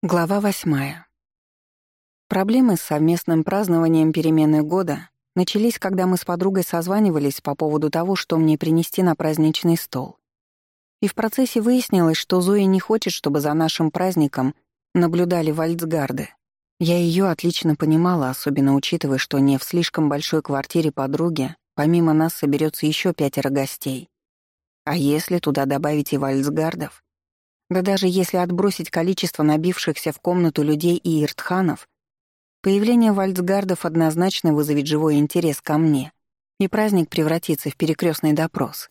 Глава восьмая. Проблемы с совместным празднованием перемены года начались, когда мы с подругой созванивались по поводу того, что мне принести на праздничный стол. И в процессе выяснилось, что Зоя не хочет, чтобы за нашим праздником наблюдали вальцгарды. Я ее отлично понимала, особенно учитывая, что не в слишком большой квартире подруги помимо нас соберется еще пятеро гостей. А если туда добавить и вальцгардов — да даже если отбросить количество набившихся в комнату людей и иртханов, появление вальцгардов однозначно вызовет живой интерес ко мне, и праздник превратится в перекрестный допрос.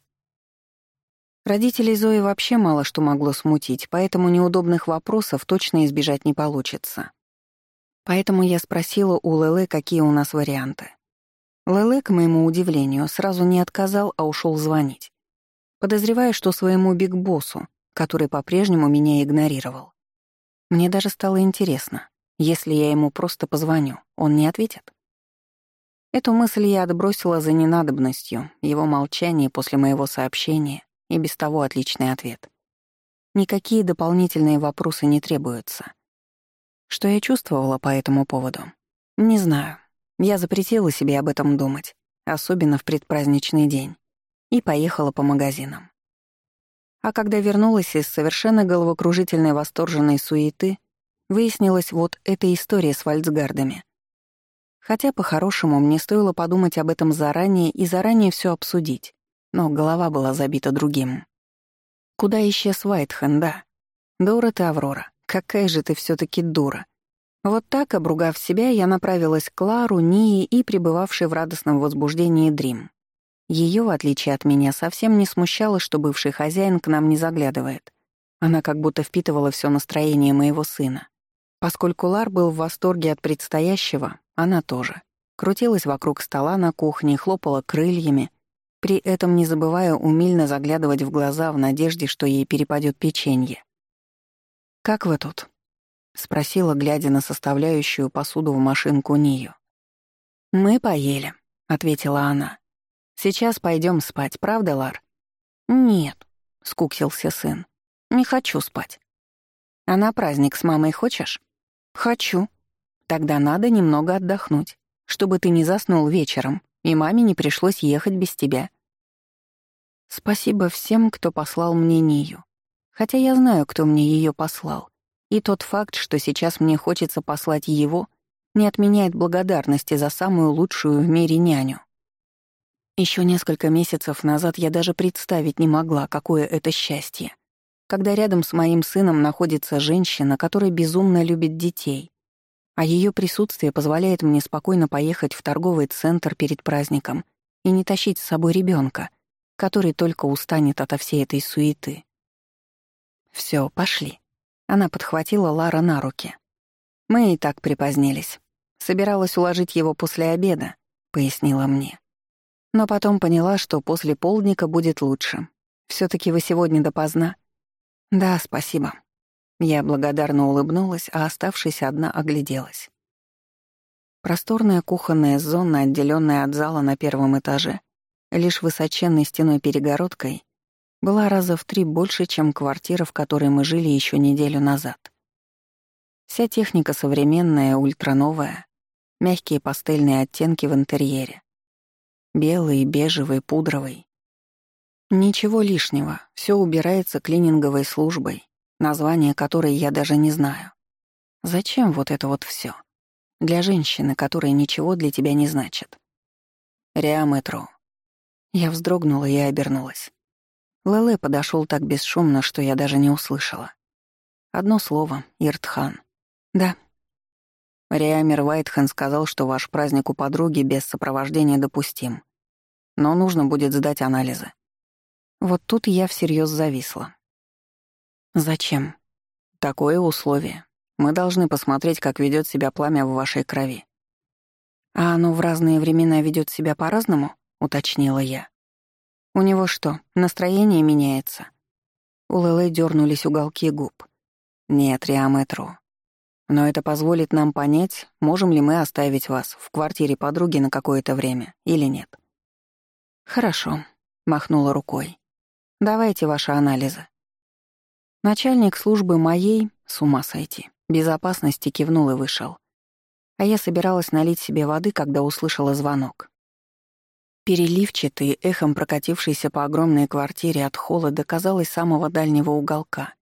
Родителей Зои вообще мало что могло смутить, поэтому неудобных вопросов точно избежать не получится. Поэтому я спросила у Леле, какие у нас варианты. Леле, к моему удивлению, сразу не отказал, а ушел звонить. Подозревая, что своему биг-боссу, который по-прежнему меня игнорировал. Мне даже стало интересно, если я ему просто позвоню, он не ответит? Эту мысль я отбросила за ненадобностью, его молчание после моего сообщения и без того отличный ответ. Никакие дополнительные вопросы не требуются. Что я чувствовала по этому поводу? Не знаю. Я запретила себе об этом думать, особенно в предпраздничный день, и поехала по магазинам. А когда вернулась из совершенно головокружительной восторженной суеты, выяснилась вот эта история с вальцгардами. Хотя, по-хорошему, мне стоило подумать об этом заранее и заранее все обсудить, но голова была забита другим. Куда исчез Вайтхен, да? Дура ты, Аврора, какая же ты все таки дура. Вот так, обругав себя, я направилась к Клару, Нии и пребывавшей в радостном возбуждении Дрим. Ее, в отличие от меня, совсем не смущало, что бывший хозяин к нам не заглядывает. Она как будто впитывала все настроение моего сына. Поскольку Лар был в восторге от предстоящего, она тоже. Крутилась вокруг стола на кухне, хлопала крыльями, при этом не забывая умильно заглядывать в глаза в надежде, что ей перепадет печенье. «Как вы тут?» — спросила, глядя на составляющую посуду в машинку Нию. «Мы поели», — ответила она. Сейчас пойдем спать, правда, Лар? Нет, скуксился сын. Не хочу спать. А на праздник с мамой хочешь? Хочу. Тогда надо немного отдохнуть, чтобы ты не заснул вечером, и маме не пришлось ехать без тебя. Спасибо всем, кто послал мне Нию. Хотя я знаю, кто мне ее послал. И тот факт, что сейчас мне хочется послать его, не отменяет благодарности за самую лучшую в мире няню. Еще несколько месяцев назад я даже представить не могла, какое это счастье. Когда рядом с моим сыном находится женщина, которая безумно любит детей, а ее присутствие позволяет мне спокойно поехать в торговый центр перед праздником и не тащить с собой ребенка, который только устанет ото всей этой суеты. Все, пошли. Она подхватила Лара на руки. Мы и так припозднились. Собиралась уложить его после обеда, пояснила мне. Но потом поняла, что после полдника будет лучше. все таки вы сегодня допоздна?» «Да, спасибо». Я благодарно улыбнулась, а оставшись одна огляделась. Просторная кухонная зона, отделенная от зала на первом этаже, лишь высоченной стеной-перегородкой, была раза в три больше, чем квартира, в которой мы жили еще неделю назад. Вся техника современная, ультрановая, мягкие пастельные оттенки в интерьере, Белый, бежевый, пудровый. Ничего лишнего, все убирается клининговой службой, название которой я даже не знаю. Зачем вот это вот все? Для женщины, которая ничего для тебя не значит. Реаметро. Я вздрогнула и обернулась. Леле подошел так бесшумно, что я даже не услышала. Одно слово — Иртхан. Да. Реамер Вайтхан сказал, что ваш праздник у подруги без сопровождения допустим но нужно будет сдать анализы. Вот тут я всерьез зависла. Зачем? Такое условие. Мы должны посмотреть, как ведет себя пламя в вашей крови. А оно в разные времена ведет себя по-разному, уточнила я. У него что, настроение меняется? У Лэлэ дернулись уголки губ. Нет, Риаметро. Но это позволит нам понять, можем ли мы оставить вас в квартире подруги на какое-то время или нет. «Хорошо», — махнула рукой. «Давайте ваши анализы». Начальник службы моей, с ума сойти, безопасности кивнул и вышел. А я собиралась налить себе воды, когда услышала звонок. Переливчатый, эхом прокатившийся по огромной квартире от холода, казалось, самого дальнего уголка.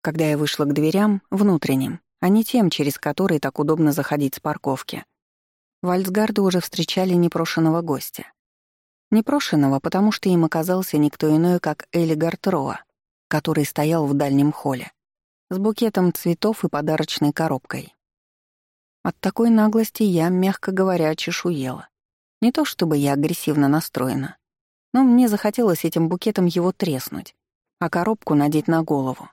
Когда я вышла к дверям, внутренним, а не тем, через который так удобно заходить с парковки, Вальцгарды уже встречали непрошенного гостя. Непрошенного, потому что им оказался никто иной, как Элигард Роа, который стоял в дальнем холле, с букетом цветов и подарочной коробкой. От такой наглости я, мягко говоря, чешуела. Не то чтобы я агрессивно настроена, но мне захотелось этим букетом его треснуть, а коробку надеть на голову.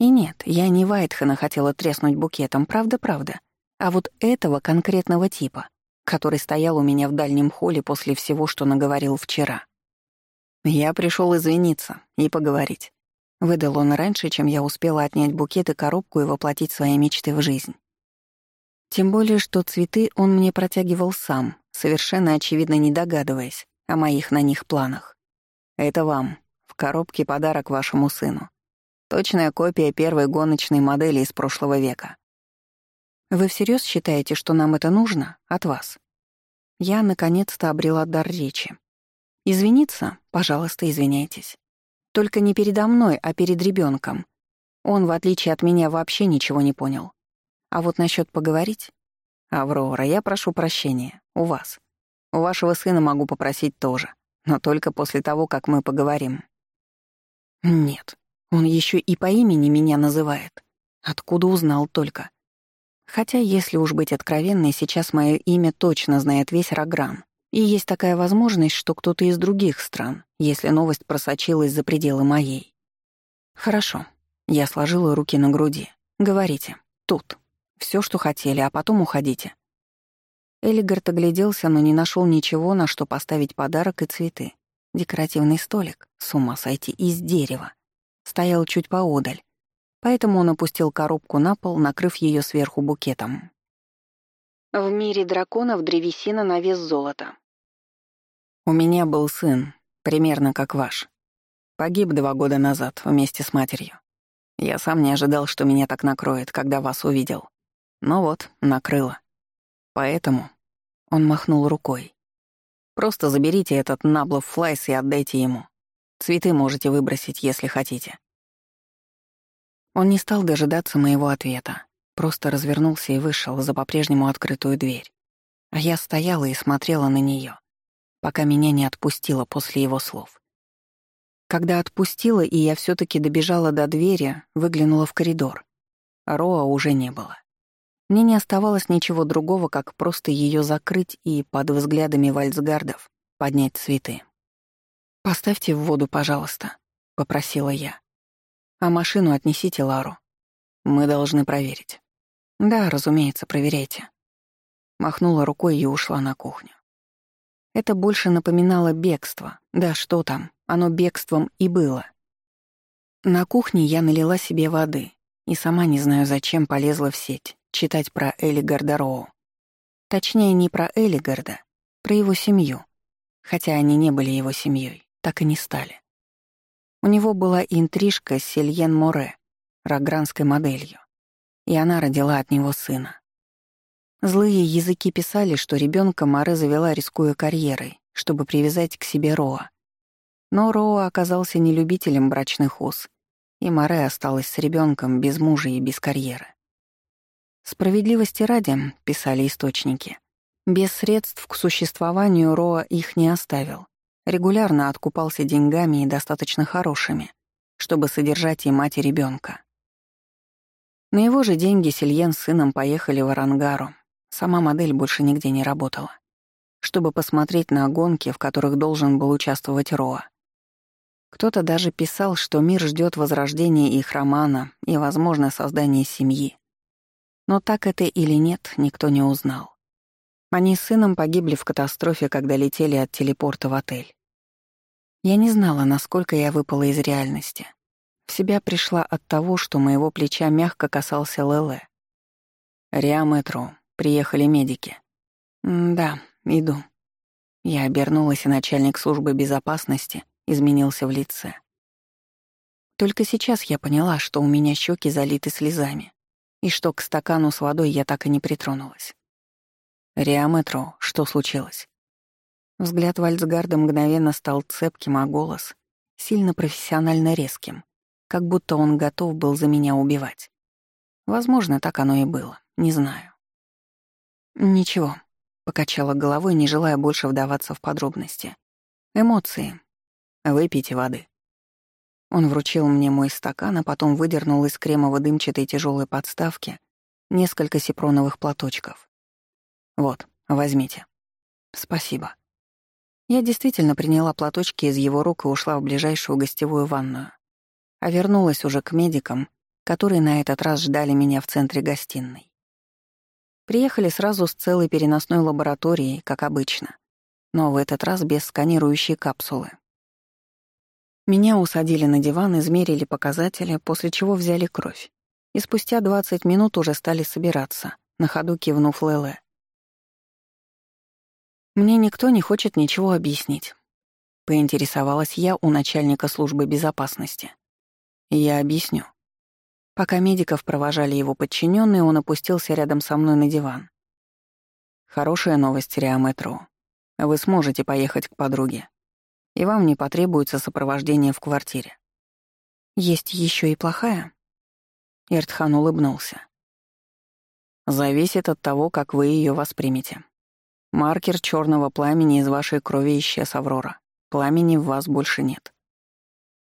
И нет, я не Вайтхена хотела треснуть букетом, правда-правда а вот этого конкретного типа, который стоял у меня в дальнем холле после всего, что наговорил вчера. Я пришел извиниться и поговорить. Выдал он раньше, чем я успела отнять букет и коробку и воплотить свои мечты в жизнь. Тем более, что цветы он мне протягивал сам, совершенно очевидно не догадываясь о моих на них планах. Это вам. В коробке подарок вашему сыну. Точная копия первой гоночной модели из прошлого века. Вы всерьез считаете, что нам это нужно от вас? Я наконец-то обрела дар речи. Извиниться? Пожалуйста, извиняйтесь. Только не передо мной, а перед ребенком. Он, в отличие от меня, вообще ничего не понял. А вот насчет поговорить? Аврора, я прошу прощения. У вас. У вашего сына могу попросить тоже. Но только после того, как мы поговорим. Нет, он еще и по имени меня называет. Откуда узнал только? Хотя, если уж быть откровенной, сейчас мое имя точно знает весь Рогран. И есть такая возможность, что кто-то из других стран, если новость просочилась за пределы моей. Хорошо. Я сложила руки на груди. Говорите. Тут. Все, что хотели, а потом уходите. Элигард огляделся, но не нашел ничего, на что поставить подарок и цветы. Декоративный столик, с ума сойти, из дерева. Стоял чуть поодаль, поэтому он опустил коробку на пол, накрыв ее сверху букетом. В мире драконов древесина на вес золота. У меня был сын, примерно как ваш. Погиб два года назад вместе с матерью. Я сам не ожидал, что меня так накроет, когда вас увидел. Но вот, накрыло. Поэтому он махнул рукой. Просто заберите этот наблов флайс и отдайте ему. Цветы можете выбросить, если хотите. Он не стал дожидаться моего ответа, просто развернулся и вышел за по-прежнему открытую дверь. А я стояла и смотрела на нее, пока меня не отпустило после его слов. Когда отпустила, и я все таки добежала до двери, выглянула в коридор. Роа уже не было. Мне не оставалось ничего другого, как просто ее закрыть и под взглядами вальцгардов поднять цветы. «Поставьте в воду, пожалуйста», — попросила я. А машину отнесите Лару. Мы должны проверить. Да, разумеется, проверяйте. Махнула рукой и ушла на кухню. Это больше напоминало бегство. Да что там, оно бегством и было. На кухне я налила себе воды и сама не знаю зачем полезла в сеть читать про Элли Роу. Точнее, не про Элигарда, про его семью. Хотя они не были его семьей, так и не стали. У него была интрижка с Сельен Море, рогранской моделью, и она родила от него сына. Злые языки писали, что ребенка Море завела, рискуя карьерой, чтобы привязать к себе Роа. Но Роа оказался не любителем брачных уз, и Море осталась с ребенком без мужа и без карьеры. Справедливости ради, писали источники, без средств к существованию Роа их не оставил, Регулярно откупался деньгами и достаточно хорошими, чтобы содержать и мать и ребенка. На его же деньги Сильен с сыном поехали в Арангару. Сама модель больше нигде не работала. Чтобы посмотреть на гонки, в которых должен был участвовать Роа. Кто-то даже писал, что мир ждет возрождения их романа и, возможно, создания семьи. Но так это или нет, никто не узнал. Они с сыном погибли в катастрофе, когда летели от телепорта в отель. Я не знала, насколько я выпала из реальности. В себя пришла от того, что моего плеча мягко касался Леле. «Риаметро, приехали медики». «Да, иду». Я обернулась, и начальник службы безопасности изменился в лице. Только сейчас я поняла, что у меня щеки залиты слезами. и что к стакану с водой я так и не притронулась. «Риаметро, что случилось?» Взгляд Вальцгарда мгновенно стал цепким, а голос — сильно профессионально резким, как будто он готов был за меня убивать. Возможно, так оно и было, не знаю. «Ничего», — покачала головой, не желая больше вдаваться в подробности. «Эмоции. Выпейте воды». Он вручил мне мой стакан, а потом выдернул из кремово-дымчатой тяжелой подставки несколько сипроновых платочков. «Вот, возьмите». «Спасибо». Я действительно приняла платочки из его рук и ушла в ближайшую гостевую ванную. А вернулась уже к медикам, которые на этот раз ждали меня в центре гостиной. Приехали сразу с целой переносной лабораторией, как обычно, но в этот раз без сканирующей капсулы. Меня усадили на диван, измерили показатели, после чего взяли кровь. И спустя 20 минут уже стали собираться, на ходу кивнув Леле. Мне никто не хочет ничего объяснить. Поинтересовалась я у начальника службы безопасности. Я объясню. Пока медиков провожали его подчиненные, он опустился рядом со мной на диван. Хорошая новость, Риаметро. Вы сможете поехать к подруге. И вам не потребуется сопровождение в квартире. Есть еще и плохая? Эртхан улыбнулся. Зависит от того, как вы ее воспримете. Маркер черного пламени из вашей крови исчез, Аврора. Пламени в вас больше нет.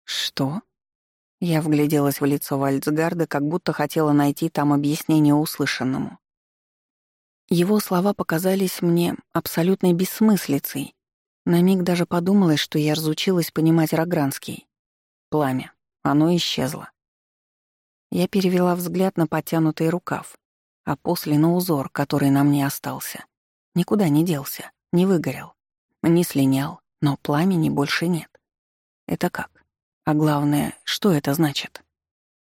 Что? Я вгляделась в лицо Вальцгарда, как будто хотела найти там объяснение услышанному. Его слова показались мне абсолютной бессмыслицей. На миг даже подумалось, что я разучилась понимать Рогранский. Пламя. Оно исчезло. Я перевела взгляд на потянутый рукав, а после на узор, который на мне остался. Никуда не делся, не выгорел, не слинял, но пламени больше нет. Это как? А главное, что это значит?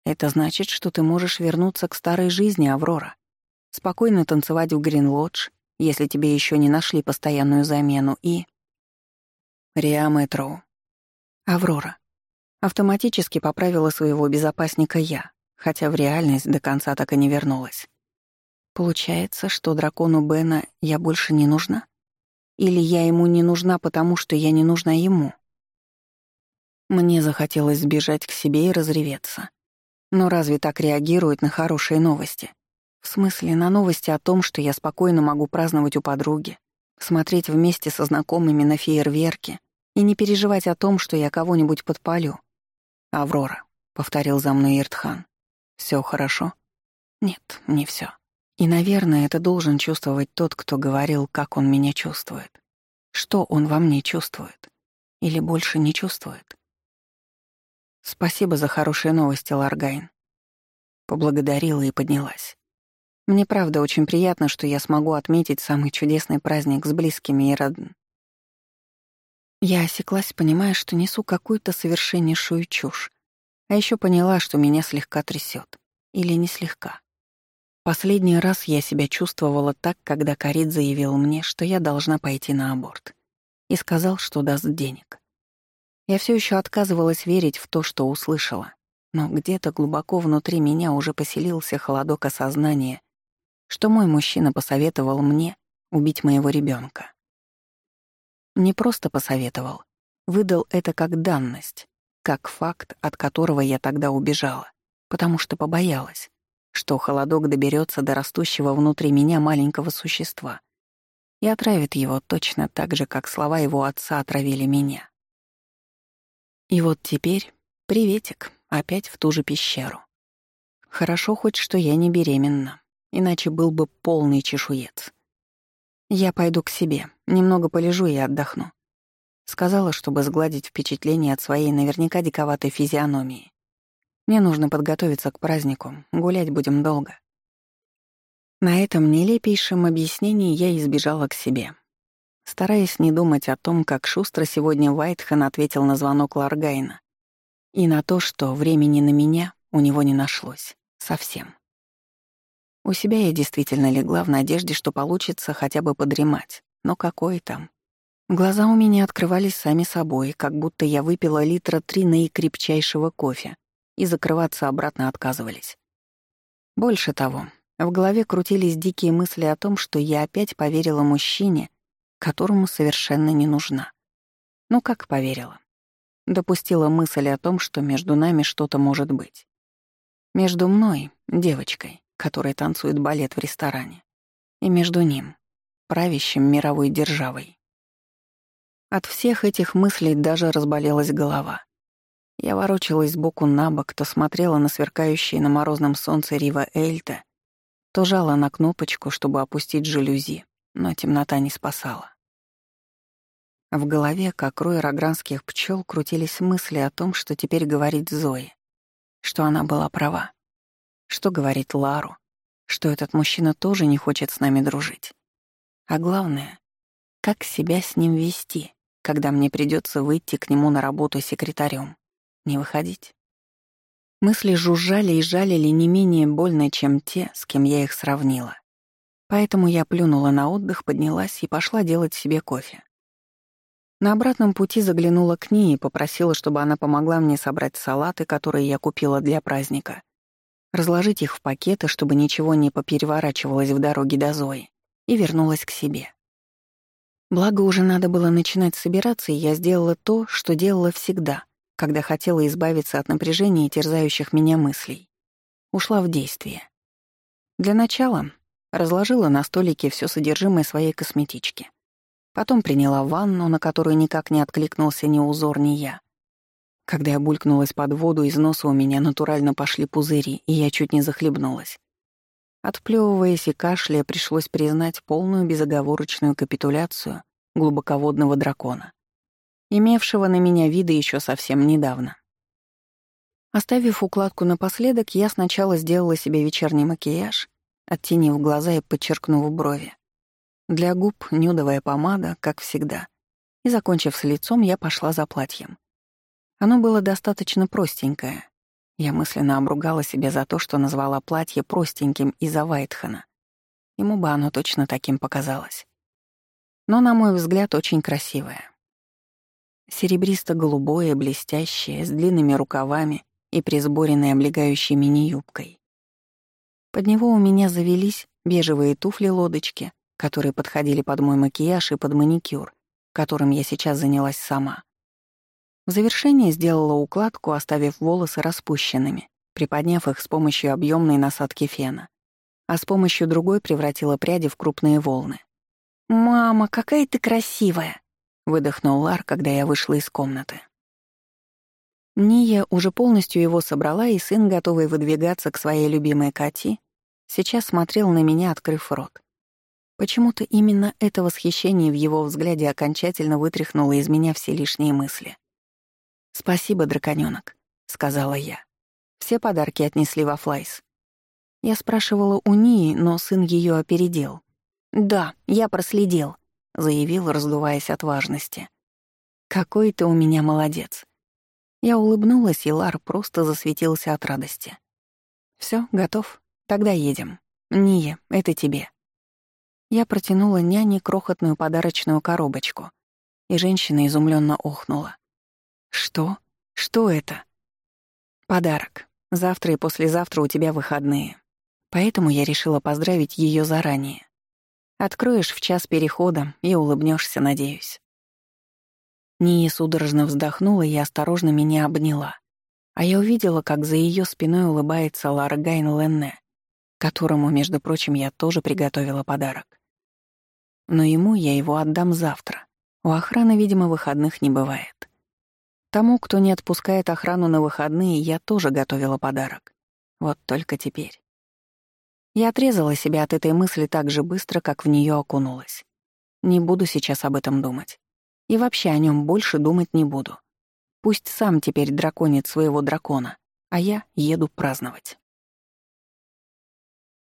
Это значит, что ты можешь вернуться к старой жизни, Аврора. Спокойно танцевать в Гринлодж, если тебе еще не нашли постоянную замену, и... Риа Аврора. Автоматически поправила своего безопасника я, хотя в реальность до конца так и не вернулась. Получается, что дракону Бена я больше не нужна? Или я ему не нужна, потому что я не нужна ему? Мне захотелось сбежать к себе и разреветься. Но разве так реагируют на хорошие новости? В смысле, на новости о том, что я спокойно могу праздновать у подруги, смотреть вместе со знакомыми на фейерверки и не переживать о том, что я кого-нибудь подпалю. «Аврора», — повторил за мной Иртхан, — «всё хорошо?» «Нет, не всё. И, наверное, это должен чувствовать тот, кто говорил, как он меня чувствует. Что он во мне чувствует. Или больше не чувствует. Спасибо за хорошие новости, Ларгайн. Поблагодарила и поднялась. Мне правда очень приятно, что я смогу отметить самый чудесный праздник с близкими и родными. Я осеклась, понимая, что несу какую-то совершеннейшую чушь. А еще поняла, что меня слегка трясет. Или не слегка. Последний раз я себя чувствовала так, когда Карид заявил мне, что я должна пойти на аборт. И сказал, что даст денег. Я все еще отказывалась верить в то, что услышала. Но где-то глубоко внутри меня уже поселился холодок осознания, что мой мужчина посоветовал мне убить моего ребенка. Не просто посоветовал, выдал это как данность, как факт, от которого я тогда убежала, потому что побоялась что холодок доберется до растущего внутри меня маленького существа и отравит его точно так же, как слова его отца отравили меня. И вот теперь, приветик, опять в ту же пещеру. Хорошо хоть, что я не беременна, иначе был бы полный чешуец. Я пойду к себе, немного полежу и отдохну. Сказала, чтобы сгладить впечатление от своей наверняка диковатой физиономии. Мне нужно подготовиться к празднику, гулять будем долго. На этом нелепейшем объяснении я избежала к себе. Стараясь не думать о том, как шустро сегодня Уайтхен ответил на звонок Ларгайна, и на то, что времени на меня у него не нашлось. Совсем. У себя я действительно легла в надежде, что получится хотя бы подремать. Но какой там? Глаза у меня открывались сами собой, как будто я выпила литра три наикрепчайшего кофе и закрываться обратно отказывались. Больше того, в голове крутились дикие мысли о том, что я опять поверила мужчине, которому совершенно не нужна. Ну как поверила? Допустила мысль о том, что между нами что-то может быть. Между мной, девочкой, которая танцует балет в ресторане, и между ним, правящим мировой державой. От всех этих мыслей даже разболелась голова. Я ворочалась сбоку на бок, то смотрела на сверкающие на морозном солнце Рива Эльта, то жала на кнопочку, чтобы опустить жалюзи, но темнота не спасала. В голове, как рой рогранских пчел, крутились мысли о том, что теперь говорит Зои, что она была права, что говорит Лару, что этот мужчина тоже не хочет с нами дружить. А главное, как себя с ним вести, когда мне придется выйти к нему на работу секретарем, не выходить. Мысли жужжали и жалили не менее больно, чем те, с кем я их сравнила. Поэтому я плюнула на отдых, поднялась и пошла делать себе кофе. На обратном пути заглянула к ней и попросила, чтобы она помогла мне собрать салаты, которые я купила для праздника, разложить их в пакеты, чтобы ничего не попереворачивалось в дороге до Зои, и вернулась к себе. Благо, уже надо было начинать собираться, и я сделала то, что делала всегда, когда хотела избавиться от напряжения и терзающих меня мыслей. Ушла в действие. Для начала разложила на столике все содержимое своей косметички. Потом приняла ванну, на которую никак не откликнулся ни узор, ни я. Когда я булькнулась под воду, из носа у меня натурально пошли пузыри, и я чуть не захлебнулась. Отплёвываясь и кашляя, пришлось признать полную безоговорочную капитуляцию глубоководного дракона, имевшего на меня виды еще совсем недавно. Оставив укладку напоследок, я сначала сделала себе вечерний макияж, оттенив глаза и подчеркнув брови. Для губ нюдовая помада, как всегда. И, закончив с лицом, я пошла за платьем. Оно было достаточно простенькое. Я мысленно обругала себя за то, что назвала платье простеньким из-за Вайтхана. Ему бы оно точно таким показалось. Но, на мой взгляд, очень красивое. Серебристо-голубое, блестящее, с длинными рукавами и присборенной облегающей мини-юбкой. Под него у меня завелись бежевые туфли-лодочки, которые подходили под мой макияж и под маникюр, которым я сейчас занялась сама. В завершение сделала укладку, оставив волосы распущенными, приподняв их с помощью объемной насадки фена, а с помощью другой превратила пряди в крупные волны. «Мама, какая ты красивая!» — выдохнул Лар, когда я вышла из комнаты. Ния уже полностью его собрала, и сын, готовый выдвигаться к своей любимой Кати, сейчас смотрел на меня, открыв рот. Почему-то именно это восхищение в его взгляде окончательно вытряхнуло из меня все лишние мысли. «Спасибо, драконёнок», — сказала я. Все подарки отнесли во Флайс. Я спрашивала у Нии, но сын ее опередил. «Да, я проследил», — заявил, раздуваясь от важности. «Какой ты у меня молодец». Я улыбнулась, и Лар просто засветился от радости. Все, готов. Тогда едем. Ния, это тебе». Я протянула няне крохотную подарочную коробочку, и женщина изумленно охнула. «Что? Что это?» «Подарок. Завтра и послезавтра у тебя выходные. Поэтому я решила поздравить ее заранее. Откроешь в час перехода и улыбнешься, надеюсь». Ния судорожно вздохнула и осторожно меня обняла. А я увидела, как за ее спиной улыбается Ларгайн Ленне, которому, между прочим, я тоже приготовила подарок. Но ему я его отдам завтра. У охраны, видимо, выходных не бывает. Тому, кто не отпускает охрану на выходные, я тоже готовила подарок. Вот только теперь. Я отрезала себя от этой мысли так же быстро, как в нее окунулась. Не буду сейчас об этом думать. И вообще о нем больше думать не буду. Пусть сам теперь драконит своего дракона, а я еду праздновать.